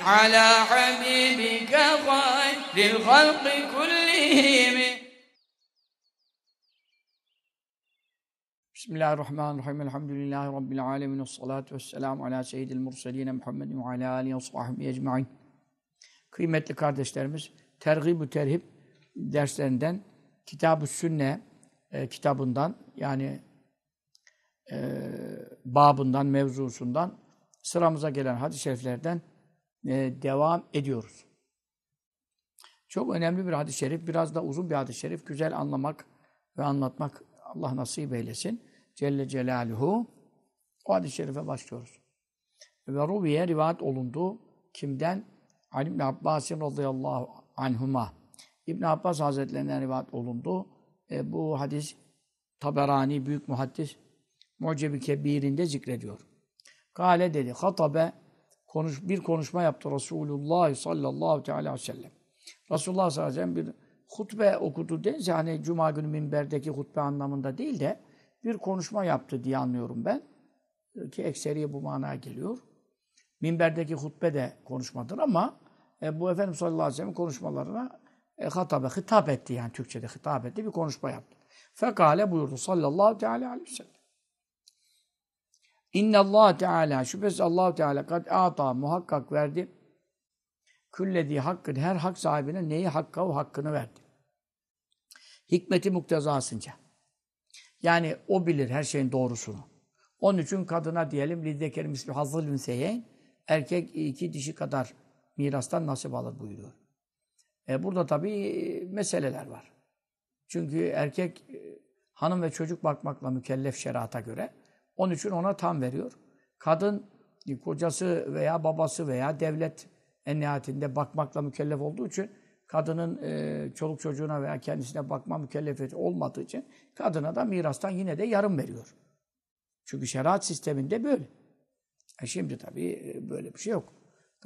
على حبيبك خير الخلق كلهم Bismillahirrahmanirrahim. Elhamdülillahi Rabbil alemin. Salatu vesselamu ala seyyidil murseline Muhammedin ve ala alihi ve sahbihi ecma'in. Kıymetli kardeşlerimiz, Tergib-ü Terhib derslerinden Kitab-ı Sünne e, kitabından yani e, babından, mevzusundan sıramıza gelen hadis-i şeriflerden e, devam ediyoruz. Çok önemli bir hadis-i şerif, biraz da uzun bir hadis-i şerif. Güzel anlamak ve anlatmak Allah nasip eylesin. Celle Celaluhu. O hadis-i şerife başlıyoruz. Ve Rubiye rivayet olundu. Kimden? Ali ibn Abbas'ın radıyallahu anhuma. İbn Abbas Hazretlerinden rivayet olundu. E, bu hadis Taberani büyük muhaddis Mucebi Kebir'inde zikrediyor. Kale dedi. Hatabe konuş, bir konuşma yaptı Resulullah sallallahu teala aleyhi ve sellem. Resulullah sallallahu aleyhi ve sellem bir hutbe okudu deyince hani cuma günü minberdeki hutbe anlamında değil de bir konuşma yaptı diye anlıyorum ben. Ki ekseriye bu manaya geliyor. Minberdeki hutbe de konuşmadır ama e, bu Efendimiz sallallahu aleyhi ve sellem konuşmalarına e, hatabe, hitap etti yani Türkçe'de hitap etti bir konuşma yaptı. Fekale buyurdu sallallahu teala aleyhi ve sellem. İnne Allah Teala şüphesiz Allah Teala kad ata muhakkak verdi. Külledi hakkın her hak sahibine neyi hakka o hakkını verdi. Hikmeti muktezasınca. Yani o bilir her şeyin doğrusunu. Onun için kadına diyelim liddeker misli hazıl ünseyeyn erkek iki dişi kadar mirastan nasip alır buyuruyor. E burada tabii meseleler var. Çünkü erkek hanım ve çocuk bakmakla mükellef şerata göre. Onun için ona tam veriyor. Kadın kocası veya babası veya devlet en nihayetinde bakmakla mükellef olduğu için kadının e, çoluk çocuğuna veya kendisine bakma mükellefiyeti olmadığı için kadına da mirastan yine de yarım veriyor. Çünkü şeriat sisteminde böyle. E şimdi tabii böyle bir şey yok.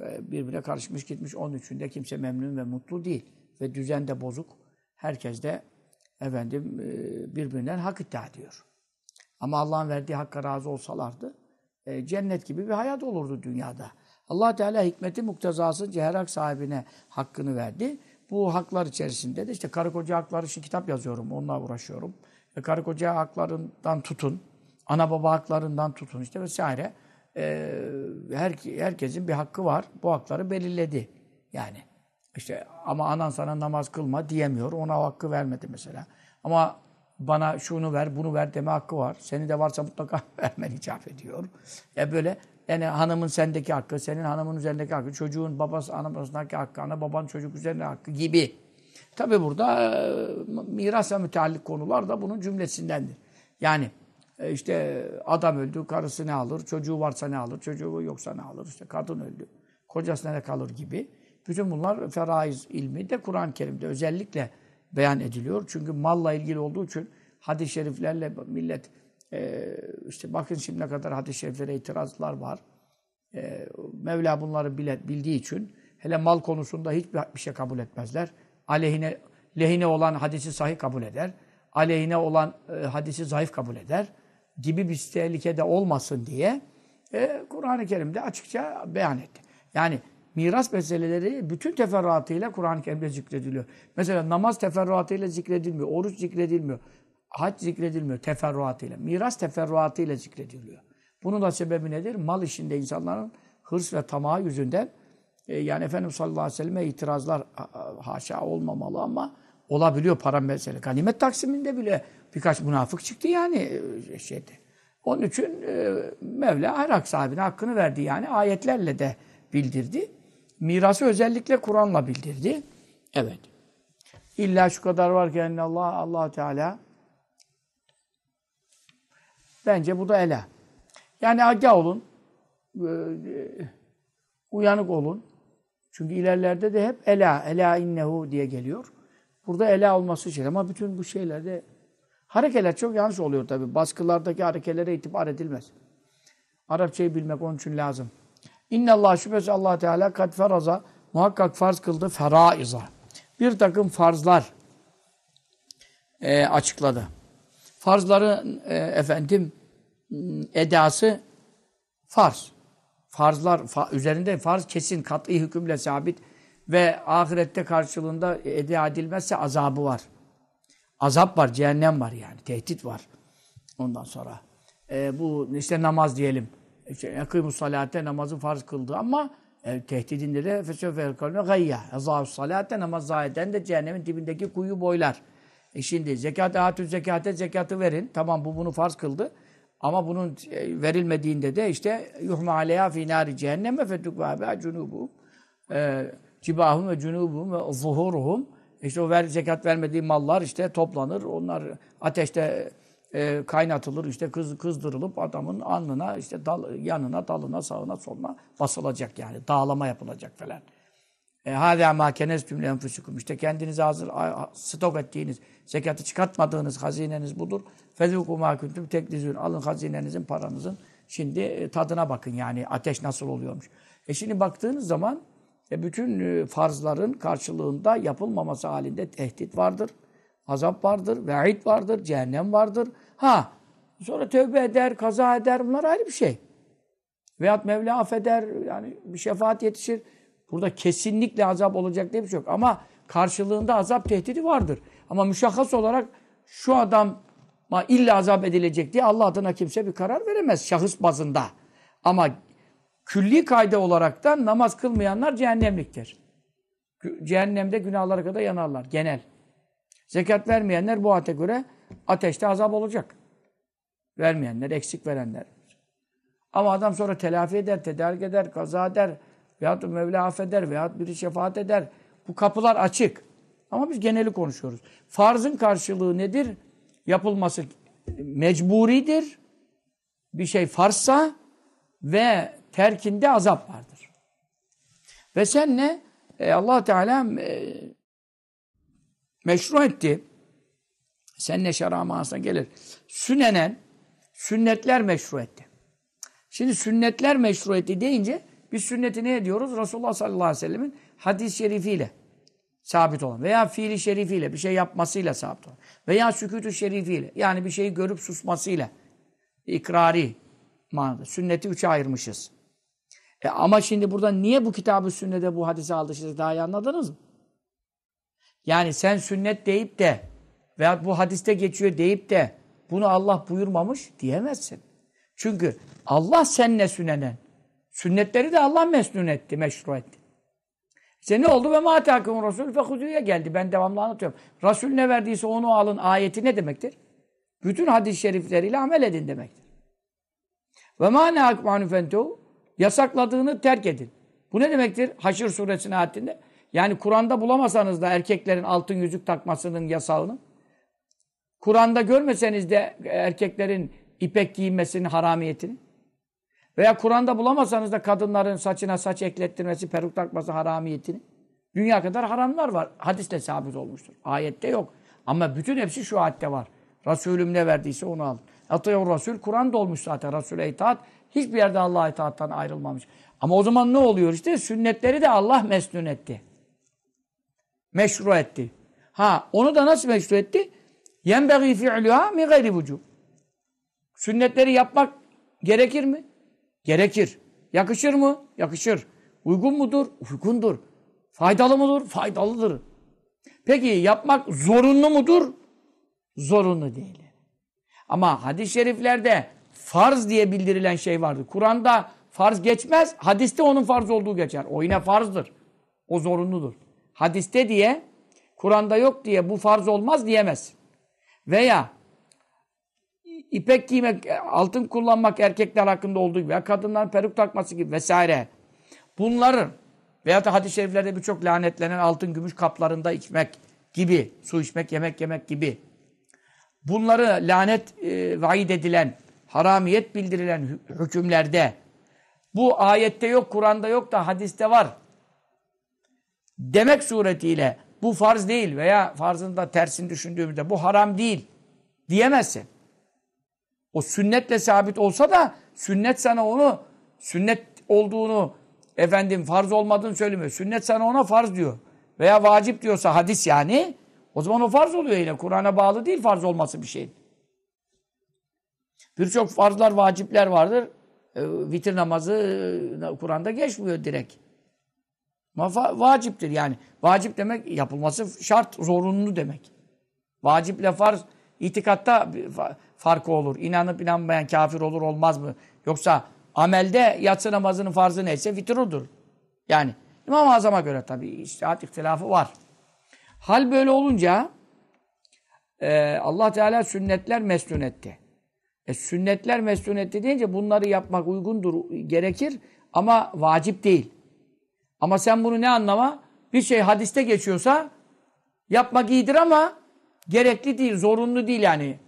E, birbirine karışmış gitmiş. Onun için de kimse memnun ve mutlu değil. Ve düzen de bozuk. Herkes de efendim e, birbirinden hak iddia ediyor. Ama Allah'ın verdiği hakka razı olsalardı e, cennet gibi bir hayat olurdu dünyada. allah Teala hikmeti muktezasınca her sahibine hakkını verdi. Bu haklar içerisinde de işte karı koca hakları için kitap yazıyorum, onunla uğraşıyorum. E, karı koca haklarından tutun, ana baba haklarından tutun işte vesaire. E, her, herkesin bir hakkı var. Bu hakları belirledi. Yani işte ama anan sana namaz kılma diyemiyor. Ona hakkı vermedi mesela. Ama bana şunu ver, bunu ver deme hakkı var. Senin de varsa mutlaka vermen icap ediyor. E böyle yani hanımın sendeki hakkı, senin hanımın üzerindeki hakkı, çocuğun babası, ana babasındaki hakkı, ana baban çocuk üzerinde hakkı gibi. Tabi burada e, mirasla müteallik konular da bunun cümlesindendir. Yani e, işte adam öldü, karısı ne alır, çocuğu varsa ne alır, çocuğu yoksa ne alır, işte kadın öldü, kocasına ne kalır gibi. Bütün bunlar feraiz ilmi de Kur'an-ı Kerim'de özellikle beyan ediliyor. Çünkü malla ilgili olduğu için hadis-i şeriflerle millet e, işte bakın şimdiye kadar hadis-i şeriflere itirazlar var. E, Mevla bunları bile, bildiği için hele mal konusunda hiçbir şey kabul etmezler. Aleyhine lehine olan hadisi sahih kabul eder. Aleyhine olan e, hadisi zayıf kabul eder. Gibi bir tehlikede olmasın diye e, Kur'an-ı Kerim'de açıkça beyan etti. Yani miras meseleleri bütün teferruatıyla Kur'an-ı Kerim'de zikrediliyor. Mesela namaz teferruatıyla zikredilmiyor, oruç zikredilmiyor, hac zikredilmiyor teferruatıyla. Miras teferruatıyla zikrediliyor. Bunun da sebebi nedir? Mal işinde insanların hırs ve tamahı yüzünden e, yani Efendimiz sallallahu aleyhi ve selleme itirazlar haşa olmamalı ama olabiliyor para mesele. Ganimet taksiminde bile birkaç münafık çıktı yani e, şeyde. Onun için e, Mevla her sahibine hakkını verdi yani ayetlerle de bildirdi. Mirası özellikle Kur'an'la bildirdi. Evet. İlla şu kadar var ki Allah Allah Teala bence bu da ela. Yani agah olun. E, uyanık olun. Çünkü ilerlerde de hep ela, ela innehu diye geliyor. Burada ela olması için ama bütün bu şeylerde harekeler çok yanlış oluyor tabi. Baskılardaki harekelere itibar edilmez. Arapçayı bilmek onun için lazım. İnne Allah şüphesiz Allah Teala kad feraza muhakkak farz kıldı feraiza. Bir takım farzlar e, açıkladı. Farzların e, efendim edası farz. Farzlar fa, üzerinde farz kesin kat'i hükümle sabit ve ahirette karşılığında eda edilmezse azabı var. Azap var, cehennem var yani. Tehdit var. Ondan sonra. E, bu işte namaz diyelim. İşte yakîmus salate namazı farz kıldı ama e, tehdidinde de fesöfe erkalme gayya. Ezâus salate namaz zahiden de cehennemin dibindeki kuyu boylar. E şimdi zekat, atü zekate zekatı verin. Tamam bu bunu farz kıldı. Ama bunun e, verilmediğinde de işte yuhme aleyha fî nâri cehenneme fetukvâbâ cunûbûm. E, cibahum ve cunubuhum ve zuhuruhum. İşte o ver, zekat vermediği mallar işte toplanır. Onlar ateşte e, kaynatılır. işte kız, kızdırılıp adamın alnına, işte dal, yanına, dalına, sağına, soluna basılacak yani. Dağlama yapılacak falan. Hâzâ mâ kenestüm lenfusukum. İşte kendinize hazır stok ettiğiniz, zekatı çıkartmadığınız hazineniz budur. Fezûkû mâ kuntum teklizûn. Alın hazinenizin, paranızın. Şimdi e, tadına bakın yani ateş nasıl oluyormuş. E şimdi baktığınız zaman e, bütün e, farzların karşılığında yapılmaması halinde tehdit vardır. Azap vardır, ve'id vardır, cehennem vardır. Ha, sonra tövbe eder, kaza eder. Bunlar ayrı bir şey. Veyahut Mevla affeder, yani bir şefaat yetişir. Burada kesinlikle azap olacak diye bir şey yok. Ama karşılığında azap tehdidi vardır. Ama müşahhas olarak şu adam illa azap edilecek diye Allah adına kimse bir karar veremez şahıs bazında. Ama külli kayda olarak da namaz kılmayanlar cehennemliktir. Cehennemde günahlara kadar yanarlar genel. Zekat vermeyenler bu ate göre ateşte azap olacak. Vermeyenler, eksik verenler. Ama adam sonra telafi eder, tedarik eder, kaza eder, veyahut Mevla affeder, veyahut biri şefaat eder. Bu kapılar açık. Ama biz geneli konuşuyoruz. Farzın karşılığı nedir? Yapılması mecburidir. Bir şey farsa ve terkinde azap vardır. Ve sen ne? E, allah Teala e, meşru etti. Sen ne şer'a manasına gelir. Sünenen, sünnetler meşru etti. Şimdi sünnetler meşru etti deyince biz sünneti ne ediyoruz? Resulullah sallallahu aleyhi ve sellemin hadis-i şerifiyle sabit olan veya fiili şerifiyle bir şey yapmasıyla sabit olan veya sükût-ü şerifiyle yani bir şeyi görüp susmasıyla ikrari manada. Sünneti üçe ayırmışız. E ama şimdi burada niye bu kitabı sünnede bu hadisi aldı siz daha iyi anladınız mı? Yani sen sünnet deyip de veya bu hadiste geçiyor deyip de bunu Allah buyurmamış diyemezsin. Çünkü Allah senle sünenen. Sünnetleri de Allah mesnun etti, meşru etti. İşte ne oldu? Ve mâ tâkûmû rasûl fehudûye geldi. Ben devamlı anlatıyorum. Rasul ne verdiyse onu alın ayeti ne demektir? Bütün hadis-i şerifleriyle amel edin demektir. Ve mâ neâkmânu fentû Yasakladığını terk edin. Bu ne demektir? Haşr suresinin ayetinde. Yani Kur'an'da bulamasanız da erkeklerin altın yüzük takmasının yasağını, Kur'an'da görmeseniz de erkeklerin ipek giyinmesinin haramiyetini, veya Kur'an'da bulamasanız da kadınların saçına saç eklettirmesi, peruk takması haramiyetini, dünya kadar haramlar var. Hadisle sabit olmuştur. Ayette yok. Ama bütün hepsi şu ayette var. Resulüm ne verdiyse onu alın. Atıyor Resul, Kur'an olmuş zaten. Resul'e itaat hiçbir yerde Allah'a itaattan ayrılmamış. Ama o zaman ne oluyor işte? Sünnetleri de Allah mesnun etti. Meşru etti. Ha onu da nasıl meşru etti? Yenbeği fi'luha mi gayri vücub. Sünnetleri yapmak gerekir mi? Gerekir. Yakışır mı? Yakışır. Uygun mudur? Uygundur. Faydalı mıdır? Faydalıdır. Peki yapmak zorunlu mudur? Zorunlu değil. Ama hadis-i şeriflerde farz diye bildirilen şey vardır. Kur'an'da farz geçmez, hadiste onun farz olduğu geçer. O yine farzdır. O zorunludur. Hadiste diye, Kur'an'da yok diye bu farz olmaz diyemez. Veya ipek giymek, altın kullanmak erkekler hakkında olduğu gibi veya kadınların peruk takması gibi vesaire. Bunların veya da hadis-i şeriflerde birçok lanetlenen altın gümüş kaplarında içmek gibi, su içmek, yemek yemek gibi. Bunları lanet e, vaid edilen, haramiyet bildirilen hükümlerde bu ayette yok, Kur'an'da yok da hadiste var demek suretiyle bu farz değil veya farzın da tersini düşündüğümüzde bu haram değil diyemezsin. O sünnetle sabit olsa da sünnet sana onu sünnet olduğunu efendim farz olmadığını söylemiyor. Sünnet sana ona farz diyor. Veya vacip diyorsa hadis yani o zaman o farz oluyor yine. Kur'an'a bağlı değil farz olması bir şeyin. Birçok farzlar, vacipler vardır. E, vitir namazı e, Kur'an'da geçmiyor direkt. Vaciptir yani. Vacip demek yapılması şart, zorunlu demek. Vaciple farz itikatta farkı olur. İnanıp inanmayan kafir olur olmaz mı? Yoksa amelde yatsı namazının farzı neyse vitir odur. Yani İmam-ı Azam'a göre tabii iştihat ihtilafı var. Hal böyle olunca e, Allah Teala sünnetler mesnun etti. E, sünnetler mesnun etti deyince bunları yapmak uygundur, gerekir ama vacip değil. Ama sen bunu ne anlama? Bir şey hadiste geçiyorsa yapmak iyidir ama gerekli değil, zorunlu değil yani.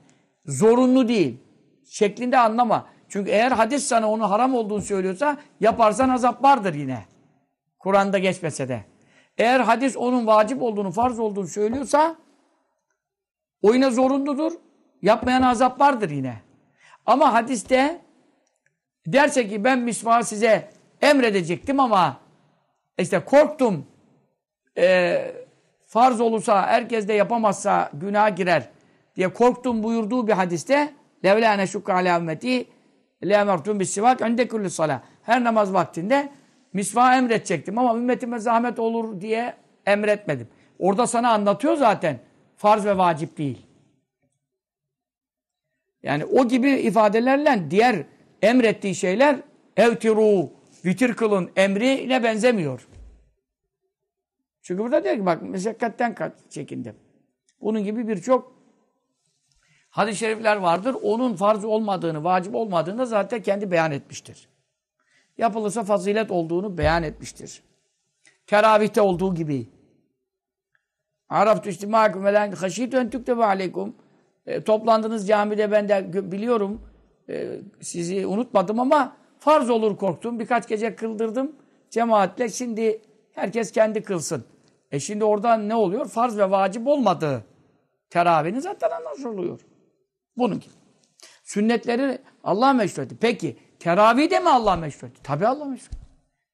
Zorunlu değil. Şeklinde anlama. Çünkü eğer hadis sana onun haram olduğunu söylüyorsa yaparsan azap vardır yine. Kur'an'da geçmese de. Eğer hadis onun vacip olduğunu, farz olduğunu söylüyorsa o yine zorunludur. Yapmayan azap vardır yine. Ama hadiste derse ki ben misvağı size emredecektim ama işte korktum e, farz olursa herkes de yapamazsa günah girer diye korktum buyurduğu bir hadiste levla neşukka ala ümmeti le emertum bis sivak önde kulli salah. Her namaz vaktinde misvağı emredecektim ama ümmetime zahmet olur diye emretmedim. Orada sana anlatıyor zaten. Farz ve vacip değil. Yani o gibi ifadelerle diğer emrettiği şeyler evtiru, vitir kılın emrine benzemiyor. Çünkü burada diyor ki bak meşakkatten çekindim. Bunun gibi birçok hadis-i şerifler vardır. Onun farz olmadığını, vacip olmadığını da zaten kendi beyan etmiştir. Yapılırsa fazilet olduğunu beyan etmiştir. Teravihte olduğu gibi. Araftu istimâküm ve lâ haşîtü en tüktebe aleykum. E, toplandınız camide ben de biliyorum. E, sizi unutmadım ama farz olur korktum. Birkaç gece kıldırdım cemaatle. Şimdi herkes kendi kılsın. E şimdi orada ne oluyor? Farz ve vacip olmadığı teravihinin zaten anlaşılıyor. Bunun gibi. Sünnetleri Allah meşru etti. Peki teravih de mi Allah meşru etti? Tabi Allah meşru etti.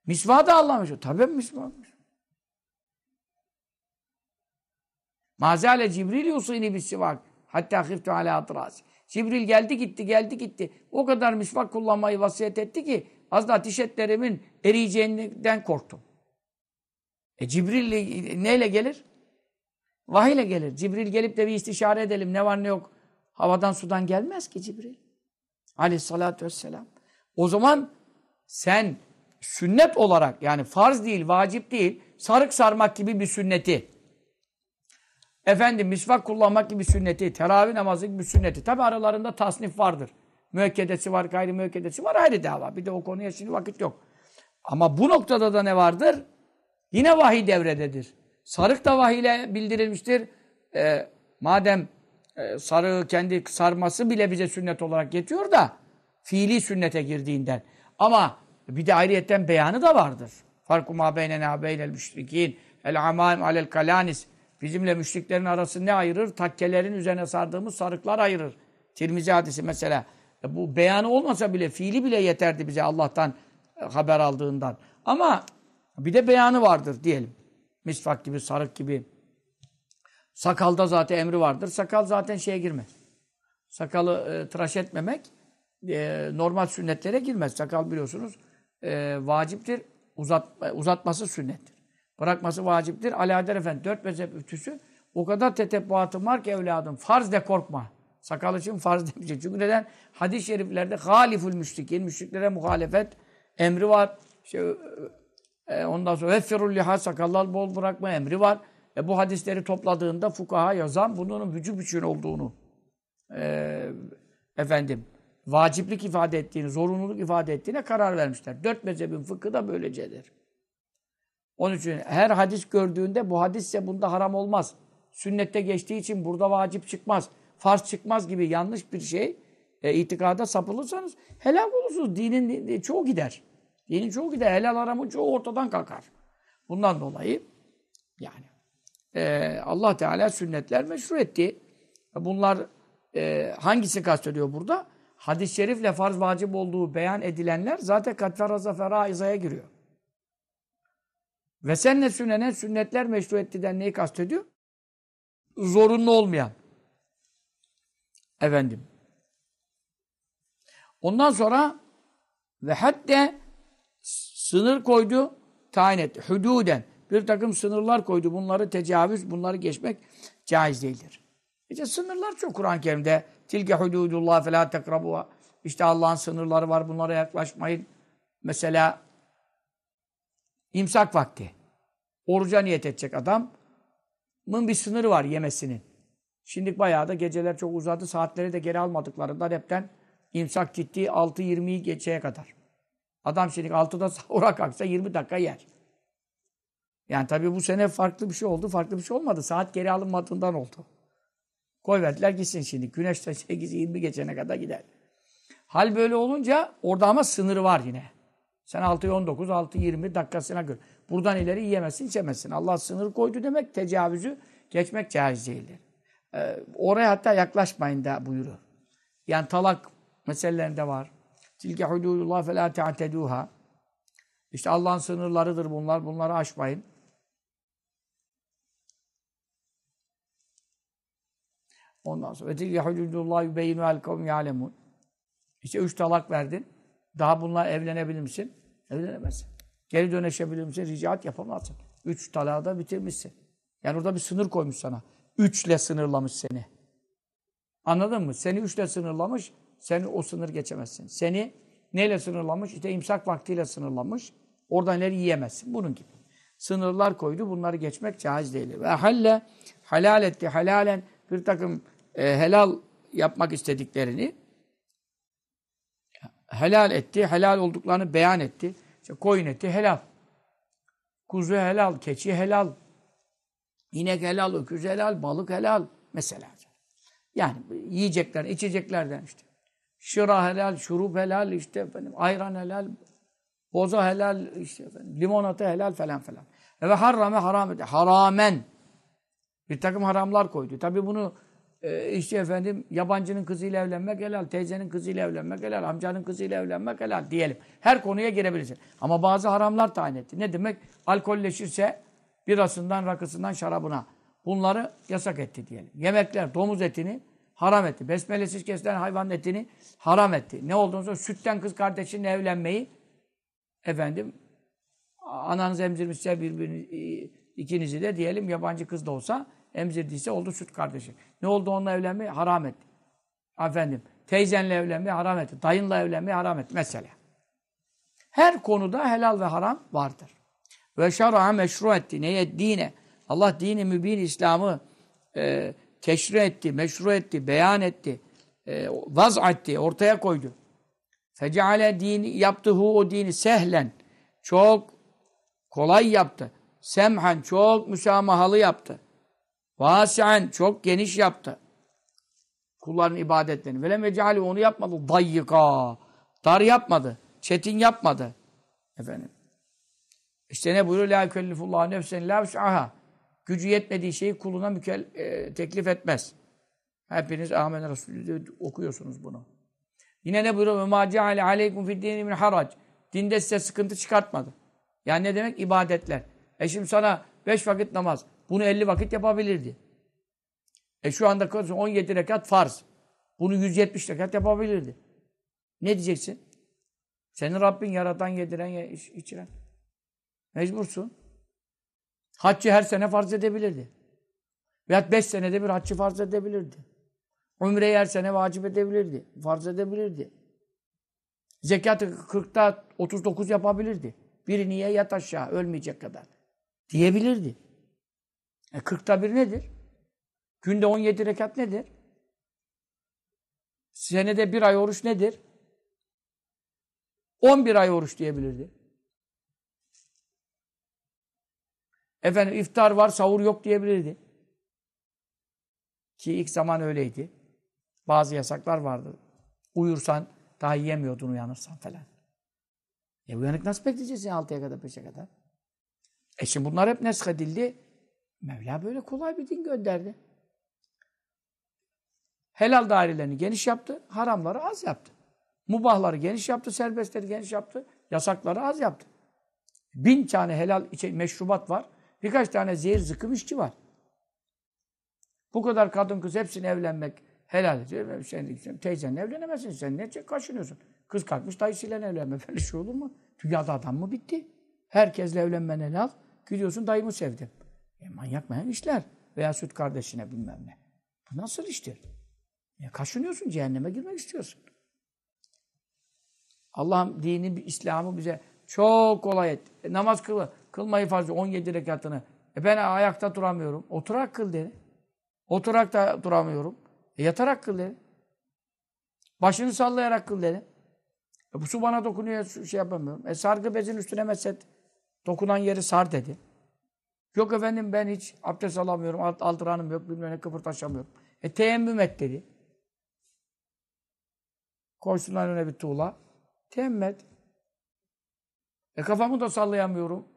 Misva da Allah meşru etti. Tabi misva meşru Mazale Cibril yusini bis sivak. Hatta hiftu ala atrasi. Cibril geldi gitti geldi gitti. O kadar misvak kullanmayı vasiyet etti ki az da diş etlerimin eriyeceğinden korktum. E Cibril neyle gelir? Vahiy gelir. Cibril gelip de bir istişare edelim. Ne var ne yok. Havadan sudan gelmez ki Cibril. Aleyhissalatü vesselam. O zaman sen sünnet olarak yani farz değil, vacip değil, sarık sarmak gibi bir sünneti efendim misvak kullanmak gibi sünneti, teravih namazı gibi sünneti. Tabi aralarında tasnif vardır. Müekkedesi var, gayri müekkedesi var, ayrı dava. Bir de o konuya şimdi vakit yok. Ama bu noktada da ne vardır? Yine vahiy devrededir. Sarık da vahiy ile bildirilmiştir. E, madem e, sarığı kendi sarması bile bize sünnet olarak geçiyor da fiili sünnete girdiğinden. Ama bir de ayrıyetten beyanı da vardır. Farku ma beynena beynel müşrikin el amaim alel kalanis Bizimle müşriklerin arası ne ayırır? Takkelerin üzerine sardığımız sarıklar ayırır. Tirmizi hadisi mesela. E bu beyanı olmasa bile, fiili bile yeterdi bize Allah'tan e, haber aldığından. Ama bir de beyanı vardır diyelim. Misvak gibi, sarık gibi. Sakalda zaten emri vardır. Sakal zaten şeye girmez. Sakalı e, tıraş etmemek e, normal sünnetlere girmez. Sakal biliyorsunuz e, vaciptir. Uzat, e, uzatması sünnettir. Bırakması vaciptir. Ali Adel Efendi dört mezhep üftüsü o kadar tetebbuatım var ki evladım. Farz de korkma. Sakal için farz demiştir. Çünkü neden? Hadis-i şeriflerde haliful müşrikin, müşriklere muhalefet emri var. İşte, e, ondan sonra veffirul liha sakallar bol bırakma emri var. E, bu hadisleri topladığında fukaha yazan bunun vücub için olduğunu e, efendim vaciplik ifade ettiğini, zorunluluk ifade ettiğine karar vermişler. Dört mezhebin fıkhı da böylecedir. Onun için her hadis gördüğünde bu hadisse bunda haram olmaz. Sünnette geçtiği için burada vacip çıkmaz. Farz çıkmaz gibi yanlış bir şey e, itikada sapılırsanız helal olursunuz. Dinin çoğu gider. Dinin çoğu gider. Helal haramın çoğu ortadan kalkar. Bundan dolayı Yani. Ee, Allah Teala sünnetler meşru etti. Bunlar e, hangisi kastediyor burada? Hadis-i şerifle farz vacip olduğu beyan edilenler zaten katferaza feraizaya giriyor. Ve senne sünnene sünnetler meşru ettiden neyi kastediyor? Zorunlu olmayan. Efendim. Ondan sonra ve hatta sınır koydu, tayin etti. Hududen. Bir takım sınırlar koydu. Bunları tecavüz, bunları geçmek caiz değildir. İşte sınırlar çok Kur'an-ı Kerim'de. Tilke hududullah fe la tekrabuha. İşte Allah'ın sınırları var. Bunlara yaklaşmayın. Mesela imsak vakti. Oruca niyet edecek adamın bir sınırı var yemesinin. Şimdi bayağı da geceler çok uzadı. Saatleri de geri almadıklarından hepten imsak ciddi 6-20'yi geçeye kadar. Adam şimdi 6'da sahura kalksa 20 dakika yer. Yani tabii bu sene farklı bir şey oldu, farklı bir şey olmadı. Saat geri alınmadığından oldu. Koy verdiler gitsin şimdi. Güneşte 8-20 geçene kadar gider. Hal böyle olunca orada ama sınırı var yine. Sen 6-19, 6-20 dakikasına göre. Buradan ileri yiyemezsin, içemezsin. Allah sınır koydu demek tecavüzü geçmek caiz değildir. Ee, oraya hatta yaklaşmayın da buyuruyor. Yani talak meselelerinde var. Tilke hududullah fe la te'teduha. İşte Allah'ın sınırlarıdır bunlar. Bunları aşmayın. Ondan sonra tilke hududullah yubeyinu el kavm ya'lemun. İşte üç talak verdin. Daha bunlar evlenebilir misin? Evlenemezsin. Geri dönüşebilir misin? Ricaat yapamazsın. Üç talağı da bitirmişsin. Yani orada bir sınır koymuş sana. Üçle sınırlamış seni. Anladın mı? Seni üçle sınırlamış. Sen o sınır geçemezsin. Seni neyle sınırlamış? İşte imsak vaktiyle sınırlamış. Oradan ileri yiyemezsin. Bunun gibi. Sınırlar koydu. Bunları geçmek caiz değil. Ve halle halal etti. Halalen bir takım e, helal yapmak istediklerini helal etti. Helal olduklarını beyan etti. İşte koyun eti helal. Kuzu helal, keçi helal. İnek helal, öküz helal, balık helal mesela. Yani yiyecekler, içeceklerden işte. Şıra helal, şurup helal, işte efendim, ayran helal, boza helal, işte efendim, limonata helal falan falan. Ve harrame haram etti. Haramen. Bir takım haramlar koydu. Tabi bunu e, işte efendim yabancının kızıyla evlenmek helal, teyzenin kızıyla evlenmek helal, amcanın kızıyla evlenmek helal diyelim. Her konuya girebilirsin. Ama bazı haramlar tayin etti. Ne demek? Alkolleşirse birasından, rakısından, şarabına. Bunları yasak etti diyelim. Yemekler, domuz etini haram etti. Besmelesiz kesilen hayvan etini haram etti. Ne olduğunu sütten kız kardeşinle evlenmeyi efendim ananız emzirmişse birbirini ikinizi de diyelim yabancı kız da olsa emzirdiyse oldu süt kardeşi. Ne oldu onunla evlenmeyi? Haram etti. Efendim teyzenle evlenmeyi haram etti. Dayınla evlenmeyi haram etti. Mesela. Her konuda helal ve haram vardır. Ve şer'a meşru etti. Neye? Dine. Allah dini mübin İslam'ı e, teşri etti, meşru etti, beyan etti, e, vaz etti, ortaya koydu. Feceale dini yaptığı o dini sehlen çok kolay yaptı. Semhen çok müsamahalı yaptı. Vasi'en çok geniş yaptı. Kulların ibadetlerini. Velem ecali onu yapmadı. Dayyika. Dar yapmadı. Çetin yapmadı. Efendim. İşte ne buyuruyor? La yükellifullah nefsen la vüs'aha. Gücü yetmediği şeyi kuluna mükel, e, teklif etmez. Hepiniz Amen Resulü okuyorsunuz bunu. Yine ne buyuruyor? مَا جَعَلَ عَلَيْكُمْ فِي الدِّينِ مِنْ harac. Dinde size sıkıntı çıkartmadı. Yani ne demek? İbadetler. E şimdi sana beş vakit namaz. bunu 50 vakit yapabilirdi. E şu anda 17 rekat farz. Bunu 170 rekat yapabilirdi. Ne diyeceksin? Senin Rabbin yaratan, yediren, içiren. Mecbursun. Haccı her sene farz edebilirdi. Veyahut beş senede bir haccı farz edebilirdi. Umreyi her sene vacip edebilirdi. Farz edebilirdi. Zekatı 40'ta 39 yapabilirdi. Biri niye yat aşağı ölmeyecek kadar. Diyebilirdi. E 40'ta bir nedir? Günde 17 rekat nedir? Senede bir ay oruç nedir? 11 ay oruç diyebilirdi. Efendim iftar var, sahur yok diyebilirdi. Ki ilk zaman öyleydi. Bazı yasaklar vardı. Uyursan daha yiyemiyordun uyanırsan falan. E uyanık nasıl bekleyeceksin 6'ya kadar, 5'e kadar? E şimdi bunlar hep nesk edildi. Mevla böyle kolay bir din gönderdi. Helal dairelerini geniş yaptı, haramları az yaptı. Mubahları geniş yaptı, serbestleri geniş yaptı, yasakları az yaptı. Bin tane helal içe, meşrubat var, birkaç tane zehir zıkkım içki var. Bu kadar kadın kız hepsini evlenmek helal. Sen, sen teyzenle evlenemezsin, sen ne kaşınıyorsun? Kız kalkmış dayısıyla evlenme. Böyle şey olur mu? Dünyada adam mı bitti? Herkesle evlenmen helal. Gidiyorsun dayımı sevdim. E, manyak manyak işler. Veya süt kardeşine bilmem ne. Bu nasıl iştir? E, kaşınıyorsun, cehenneme girmek istiyorsun. Allah'ım dini, İslam'ı bize çok kolay et. E, namaz kıl, kılmayı farz 17 rekatını. E ben ayakta duramıyorum. Oturarak kıl dedi. Oturarak da duramıyorum. E yatarak kıl dedi. Başını sallayarak kıl dedi. E bu su bana dokunuyor, şey yapamıyorum. E sargı bezin üstüne meset. Dokunan yeri sar dedi. Yok efendim ben hiç abdest alamıyorum, alt, altıranım yok, bilmem ne kıpırtaşamıyorum. E teyemmüm et dedi. Koysunlar önüne bir tuğla. Teyemmüm et. E kafamı da sallayamıyorum.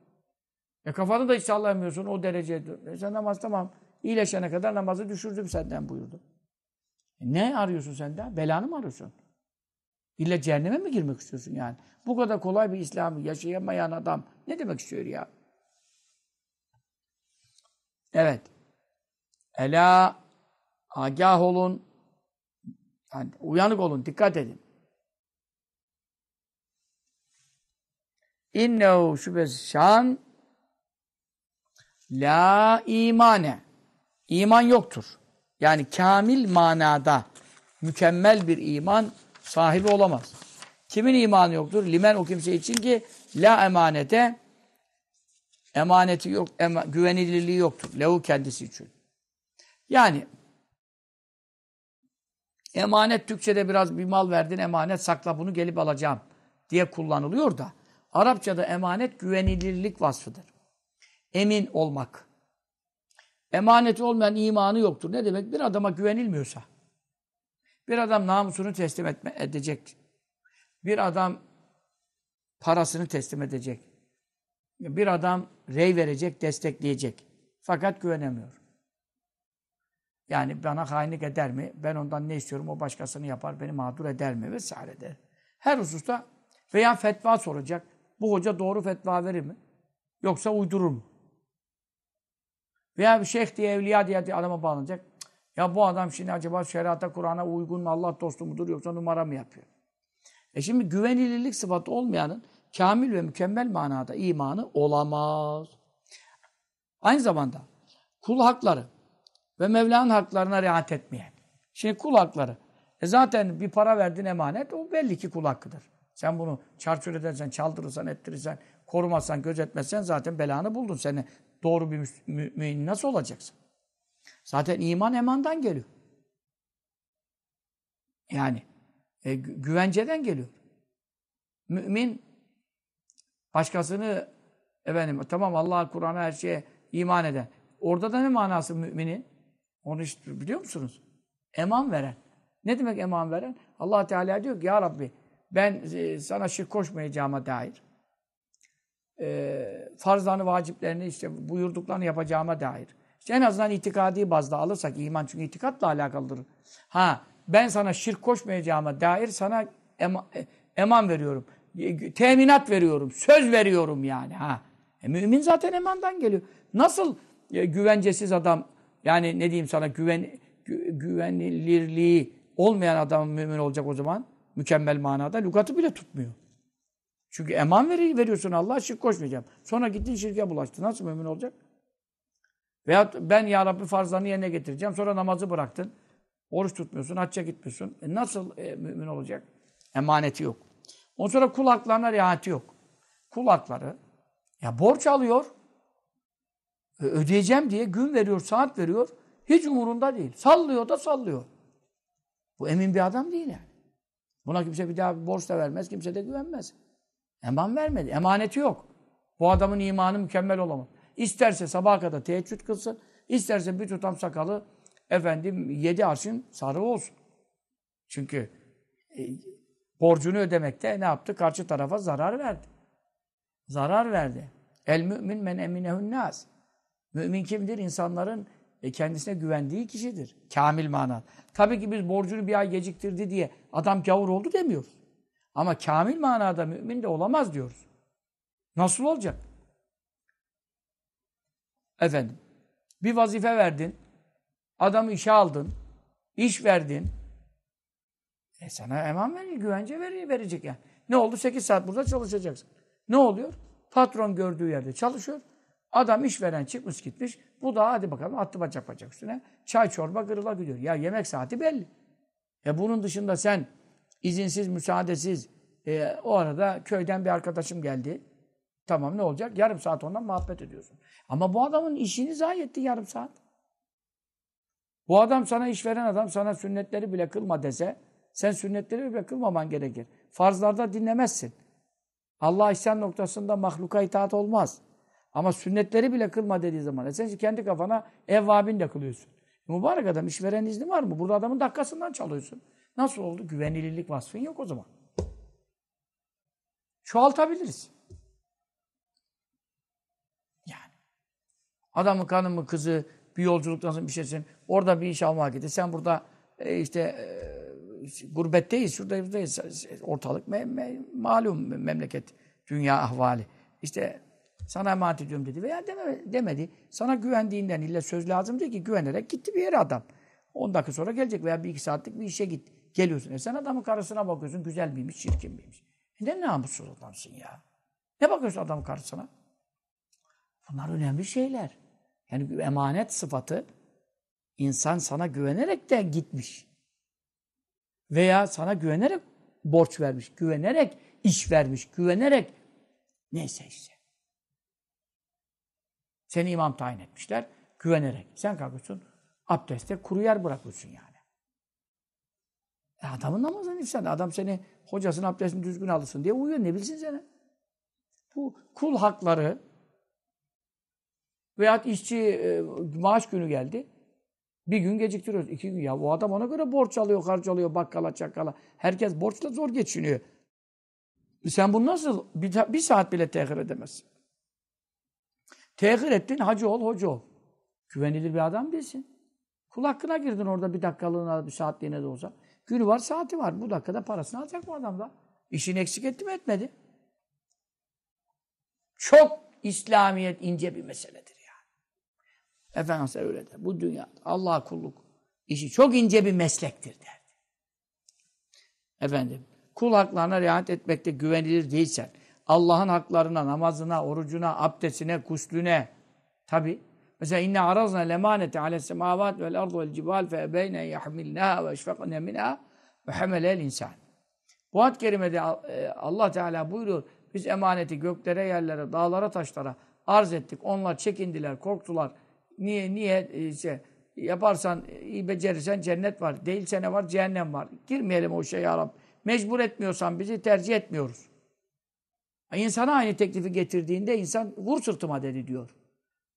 E kafanı da hiç sallayamıyorsun o derece. E sen namaz tamam. İyileşene kadar namazı düşürdüm senden buyurdu. E ne arıyorsun senden? Belanı mı arıyorsun? İlla cehenneme mi girmek istiyorsun yani? Bu kadar kolay bir İslam'ı yaşayamayan adam ne demek istiyor ya? Evet. Ela agah olun. Yani uyanık olun, dikkat edin. İnnehu şüphesiz şan la imane. İman yoktur. Yani kamil manada mükemmel bir iman sahibi olamaz. Kimin imanı yoktur? Limen o kimse için ki la emanete emaneti yok, ema, güvenilirliği yoktur. Lehu kendisi için. Yani emanet Türkçe'de biraz bir mal verdin, emanet sakla bunu gelip alacağım diye kullanılıyor da Arapçada emanet güvenilirlik vasfıdır. Emin olmak. Emaneti olmayan imanı yoktur. Ne demek? Bir adama güvenilmiyorsa, bir adam namusunu teslim etme, edecek, bir adam parasını teslim edecek, bir adam rey verecek, destekleyecek. Fakat güvenemiyor. Yani bana hainlik eder mi? Ben ondan ne istiyorum? O başkasını yapar, beni mağdur eder mi? Vesaire der. Her hususta veya fetva soracak. Bu hoca doğru fetva verir mi? Yoksa uydurur mu? Veya bir şeyh diye, evliya diye adama bağlanacak. Ya bu adam şimdi acaba şerata, Kur'an'a uygun mu, Allah dostu mudur yoksa numara mı yapıyor? E şimdi güvenilirlik sıfatı olmayanın kamil ve mükemmel manada imanı olamaz. Aynı zamanda kul hakları ve Mevla'nın haklarına riayet etmeyen. Şimdi kul hakları. E zaten bir para verdin emanet, o belli ki kul hakkıdır. Sen bunu çarçur edersen, çaldırırsan, ettirirsen, korumazsan, gözetmezsen zaten belanı buldun. Seni doğru bir mümin nasıl olacaksın? Zaten iman emandan geliyor. Yani e, güvenceden geliyor. Mümin başkasını efendim tamam Allah Kur'an'a her şeye iman eden. Orada da ne manası müminin? Onu işte biliyor musunuz? Eman veren. Ne demek eman veren? Allah Teala diyor ki ya Rabbi ben e, sana şirk koşmayacağıma dair e, farzlarını, vaciplerini işte buyurduklarını yapacağıma dair. İşte en azından itikadi bazda alırsak iman çünkü itikatla alakalıdır. Ha ben sana şirk koşmayacağıma dair sana ema, e, eman veriyorum. Teminat veriyorum. Söz veriyorum yani. Ha. E, mümin zaten emandan geliyor. Nasıl e, güvencesiz adam yani ne diyeyim sana güven gü, güvenilirliği olmayan adam mümin olacak o zaman? Mükemmel manada. Lügatı bile tutmuyor. Çünkü eman veri, veriyorsun Allah'a şirk koşmayacağım. Sonra gittin şirke bulaştı. Nasıl mümin olacak? Veyahut ben ya Rabbi farzlarını yerine getireceğim. Sonra namazı bıraktın. Oruç tutmuyorsun, hacca gitmiyorsun. E nasıl e, mümin olacak? Emaneti yok. Ondan sonra kul haklarına yok. Kul hakları ya borç alıyor. Ödeyeceğim diye gün veriyor, saat veriyor. Hiç umurunda değil. Sallıyor da sallıyor. Bu emin bir adam değil yani. Buna kimse bir daha borç da vermez, kimse de güvenmez. Eman vermedi. Emaneti yok. Bu adamın imanı mükemmel olamaz. İsterse sabaha kadar teheccüd kılsın, isterse bir tutam sakalı efendim yedi arşın sarı olsun. Çünkü e, borcunu ödemekte ne yaptı? Karşı tarafa zarar verdi. Zarar verdi. El mümin men eminehun nas. Mümin kimdir? İnsanların e, kendisine güvendiği kişidir. Kamil manada. Tabii ki biz borcunu bir ay geciktirdi diye adam gavur oldu demiyoruz. Ama kamil manada mümin de olamaz diyoruz. Nasıl olacak? Efendim, bir vazife verdin, adamı işe aldın, iş verdin, e sana eman verir, güvence verir, verecek yani. Ne oldu? 8 saat burada çalışacaksın. Ne oluyor? Patron gördüğü yerde çalışıyor. Adam işveren çıkmış gitmiş. Bu da hadi bakalım attı bacak bacak üstüne. Çay çorba gırıla gidiyor. Ya yemek saati belli. E bunun dışında sen izinsiz, müsaadesiz e, o arada köyden bir arkadaşım geldi. Tamam ne olacak? Yarım saat ondan muhabbet ediyorsun. Ama bu adamın işini zayi etti yarım saat. Bu adam sana iş veren adam sana sünnetleri bile kılma dese sen sünnetleri bile kılmaman gerekir. Farzlarda dinlemezsin. Allah ihsan noktasında mahluka itaat olmaz. Ama sünnetleri bile kılma dediği zaman. E sen kendi kafana evvabin de kılıyorsun. Mübarek adam işveren izni var mı? Burada adamın dakikasından çalıyorsun. Nasıl oldu? Güvenilirlik vasfın yok o zaman. Çoğaltabiliriz. Yani. Adamın kanımı kızı bir yolculuktan bir şeysin. Orada bir iş almaya gitti. Sen burada e, işte e, gurbetteyiz, şurada buradayız. Ortalık me, me, malum memleket, dünya ahvali. İşte sana emanet ediyorum dedi veya deme, demedi. Sana güvendiğinden illa söz lazım değil ki güvenerek gitti bir yere adam. 10 dakika sonra gelecek veya bir iki saatlik bir işe git. Geliyorsun. E sen adamın karısına bakıyorsun. Güzel miymiş, çirkin miymiş? E ne namussuz adamsın ya. Ne bakıyorsun adamın karısına? Bunlar önemli şeyler. Yani emanet sıfatı insan sana güvenerek de gitmiş. Veya sana güvenerek borç vermiş, güvenerek iş vermiş, güvenerek neyse işte. Seni imam tayin etmişler, güvenerek. Sen kalkıyorsun, abdestte kuru yer bırakıyorsun yani. E adamın namazını ifsad. Adam seni hocasının abdestini düzgün alırsın diye uyuyor. Ne bilsin seni? Bu kul hakları veyahut işçi e, maaş günü geldi. Bir gün geciktiriyoruz. iki gün. Ya o adam ona göre borç alıyor, harç alıyor, bakkala, çakala. Herkes borçla zor geçiniyor. Sen bunu nasıl bir, bir saat bile tehir edemezsin? Tehir ettin, hacı ol, hoca ol. Güvenilir bir adam değilsin. Kul hakkına girdin orada bir dakikalığına, bir saatliğine de olsa. Günü var, saati var. Bu dakikada parasını alacak bu adam da. İşini eksik etti mi etmedi. Çok İslamiyet ince bir meseledir. Efendimiz öyle der. Bu dünya Allah'a kulluk işi çok ince bir meslektir derdi. Efendim, kul haklarına riayet etmekte güvenilir değilsen, Allah'ın haklarına, namazına, orucuna, abdestine, kuslüne, tabi. Mesela inne arazna lemanete ales semavat vel ardu vel cibal fe ebeyne yahmilnaha ve eşfekne minha ve hamelel insan. Bu ad kerimede e, Allah Teala buyuruyor. Biz emaneti göklere, yerlere, dağlara, taşlara arz ettik. Onlar çekindiler, korktular. Niye, niye işte yaparsan, iyi becerirsen cennet var. Değilse ne var? Cehennem var. Girmeyelim o şeye ya Rabbi. Mecbur etmiyorsan bizi tercih etmiyoruz. İnsana aynı teklifi getirdiğinde insan vur sırtıma dedi diyor.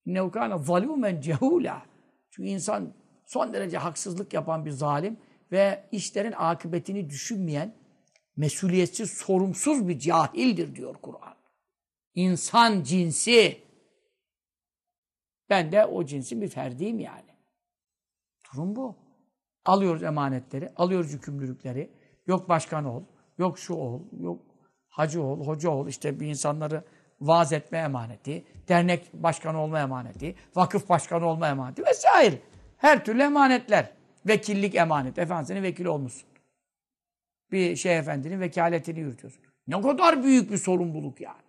Nevkâne zalûmen cehûlâ. Çünkü insan son derece haksızlık yapan bir zalim ve işlerin akıbetini düşünmeyen, mesuliyetsiz, sorumsuz bir cahildir diyor Kur'an. İnsan cinsi. Ben de o cinsin bir ferdiyim yani. Durum bu. Alıyoruz emanetleri, alıyoruz yükümlülükleri. Yok başkan ol, yok şu ol, yok hacı ol, hoca ol. İşte bir insanları vaaz etme emaneti, dernek başkanı olma emaneti, vakıf başkanı olma emaneti vesaire. Her türlü emanetler. Vekillik emanet. Efendinin vekili olmuşsun. Bir şey efendinin vekaletini yürütüyorsun. Ne kadar büyük bir sorumluluk yani.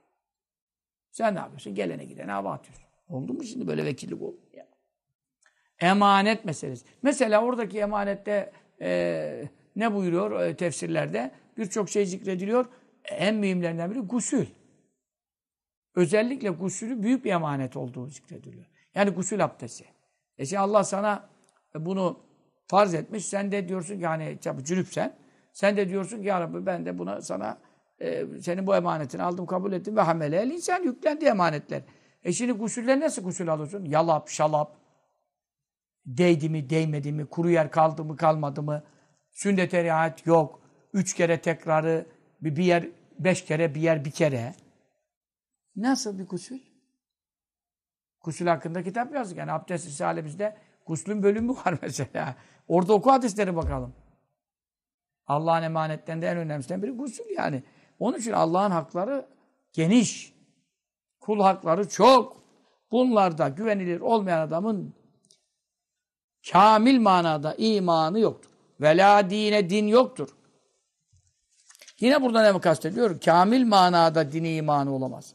Sen ne yapıyorsun? Gelene gidene hava atıyorsun. Oldu mu şimdi böyle vekillik oldu? Emanet meselesi. Mesela oradaki emanette e, ne buyuruyor e, tefsirlerde? Birçok şey zikrediliyor. En mühimlerinden biri gusül. Özellikle gusülü büyük bir emanet olduğu zikrediliyor. Yani gusül abdesti. E şimdi Allah sana bunu farz etmiş. Sen de diyorsun ki hani cünüpsen. Sen de diyorsun ki ya Rabbi ben de buna sana e, senin bu emanetini aldım kabul ettim ve hamele el insan yüklendi emanetler. E şimdi gusülle nasıl gusül alıyorsun? Yalap, şalap. Değdi mi, değmedi mi? Kuru yer kaldı mı, kalmadı mı? Sünnet-e riayet yok. Üç kere tekrarı, bir, yer beş kere, bir yer bir kere. Nasıl bir gusül? Gusül hakkında kitap yazdık. Yani abdest risalemizde guslün bölümü var mesela. Orada oku hadisleri bakalım. Allah'ın emanetlerinden en önemlisinden biri gusül yani. Onun için Allah'ın hakları geniş. Kul hakları çok. Bunlarda güvenilir olmayan adamın kamil manada imanı yoktur. Vela dine din yoktur. Yine burada ne mi kastediyor? Kamil manada dini imanı olamaz.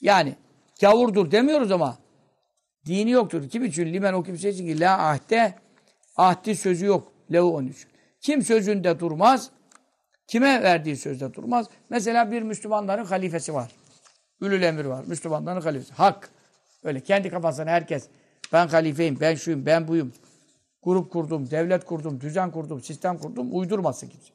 Yani gavurdur demiyoruz ama dini yoktur. Kim için? Limen o kimse için ki la ahde ahdi sözü yok. Lehu onun için. Kim sözünde durmaz, kime verdiği sözde durmaz. Mesela bir Müslümanların halifesi var. Ülül emir var. Müslümanların halifesi. Hak. Öyle kendi kafasına herkes ben halifeyim, ben şuyum, ben buyum. Grup kurdum, devlet kurdum, düzen kurdum, sistem kurdum. Uydurmasın kimse.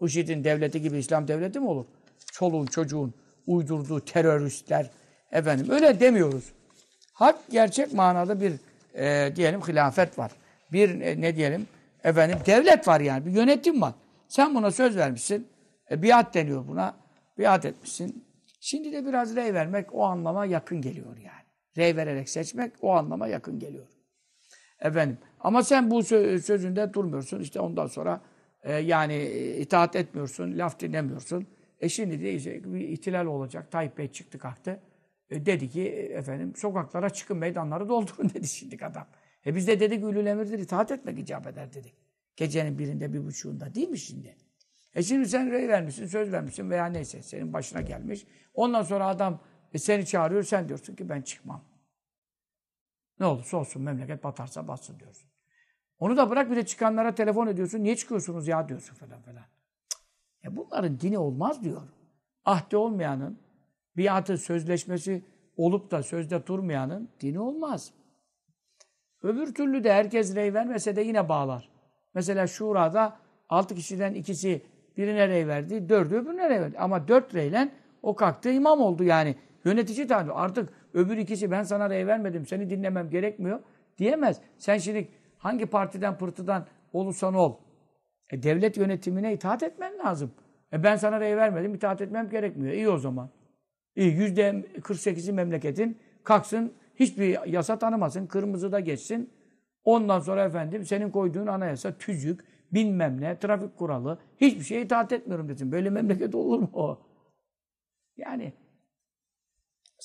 IŞİD'in devleti gibi İslam devleti mi olur? Çoluğun, çocuğun uydurduğu teröristler. Efendim öyle demiyoruz. Hak gerçek manada bir e, diyelim hilafet var. Bir e, ne diyelim efendim devlet var yani. Bir yönetim var. Sen buna söz vermişsin. E, biat deniyor buna. Biat etmişsin. Şimdi de biraz rey vermek o anlama yakın geliyor yani. Rey vererek seçmek o anlama yakın geliyor. Efendim ama sen bu sözünde durmuyorsun. İşte ondan sonra e, yani e, itaat etmiyorsun, laf dinlemiyorsun. E şimdi de işte bir ihtilal olacak. Tayyip Bey çıktı kalktı. E, dedi ki e, efendim sokaklara çıkın meydanları doldurun dedi şimdi adam. E biz de dedik ülül emirdir itaat etmek icap eder dedik. Gecenin birinde bir buçuğunda değil mi şimdi? E şimdi sen rey vermişsin, söz vermişsin veya neyse senin başına gelmiş. Ondan sonra adam e, seni çağırıyor sen diyorsun ki ben çıkmam. Ne olursa olsun memleket batarsa batsın diyorsun. Onu da bırak bir de çıkanlara telefon ediyorsun. Niye çıkıyorsunuz ya diyorsun falan falan. E bunların dini olmaz diyor. Ahdi olmayanın, biatı sözleşmesi olup da sözde durmayanın dini olmaz. Öbür türlü de herkes rey vermese de yine bağlar. Mesela Şura'da altı kişiden ikisi birine rey verdi, dördü öbürüne rey verdi. Ama dört reyle o kalktı imam oldu yani. Yönetici tabi. Artık öbür ikisi ben sana rey vermedim, seni dinlemem gerekmiyor diyemez. Sen şimdi hangi partiden pırtıdan olursan ol. E, devlet yönetimine itaat etmen lazım. E, ben sana rey vermedim, itaat etmem gerekmiyor. İyi o zaman. İyi, yüzde 48'i memleketin kalksın, hiçbir yasa tanımasın, kırmızıda geçsin. Ondan sonra efendim senin koyduğun anayasa, tüzük, bilmem ne, trafik kuralı, hiçbir şeye itaat etmiyorum desin. Böyle memleket olur mu o? Yani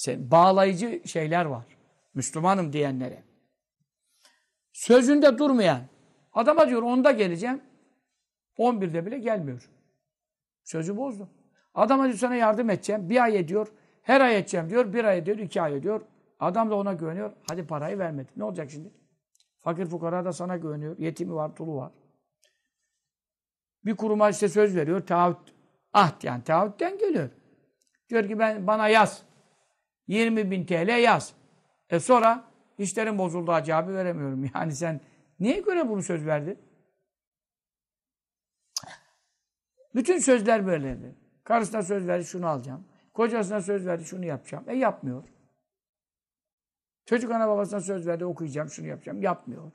bağlayıcı şeyler var. Müslümanım diyenlere. Sözünde durmayan. Adama diyor onda geleceğim. 11'de bile gelmiyor. Sözü bozdu. Adama diyor sana yardım edeceğim. Bir ay ediyor. Her ay edeceğim diyor. Bir ay ediyor. iki ay ediyor. Adam da ona güveniyor. Hadi parayı vermedi. Ne olacak şimdi? Fakir fukara da sana güveniyor. Yetimi var, tulu var. Bir kuruma işte söz veriyor. Taahhüt, ahd yani taahhütten geliyor. Diyor ki ben bana yaz. 20 bin TL yaz. E sonra işlerin bozuldu acabı veremiyorum. Yani sen niye göre bunu söz verdin? Bütün sözler böyledir. Karısına söz verdi şunu alacağım. Kocasına söz verdi şunu yapacağım. E yapmıyor. Çocuk ana babasına söz verdi okuyacağım şunu yapacağım. Yapmıyor.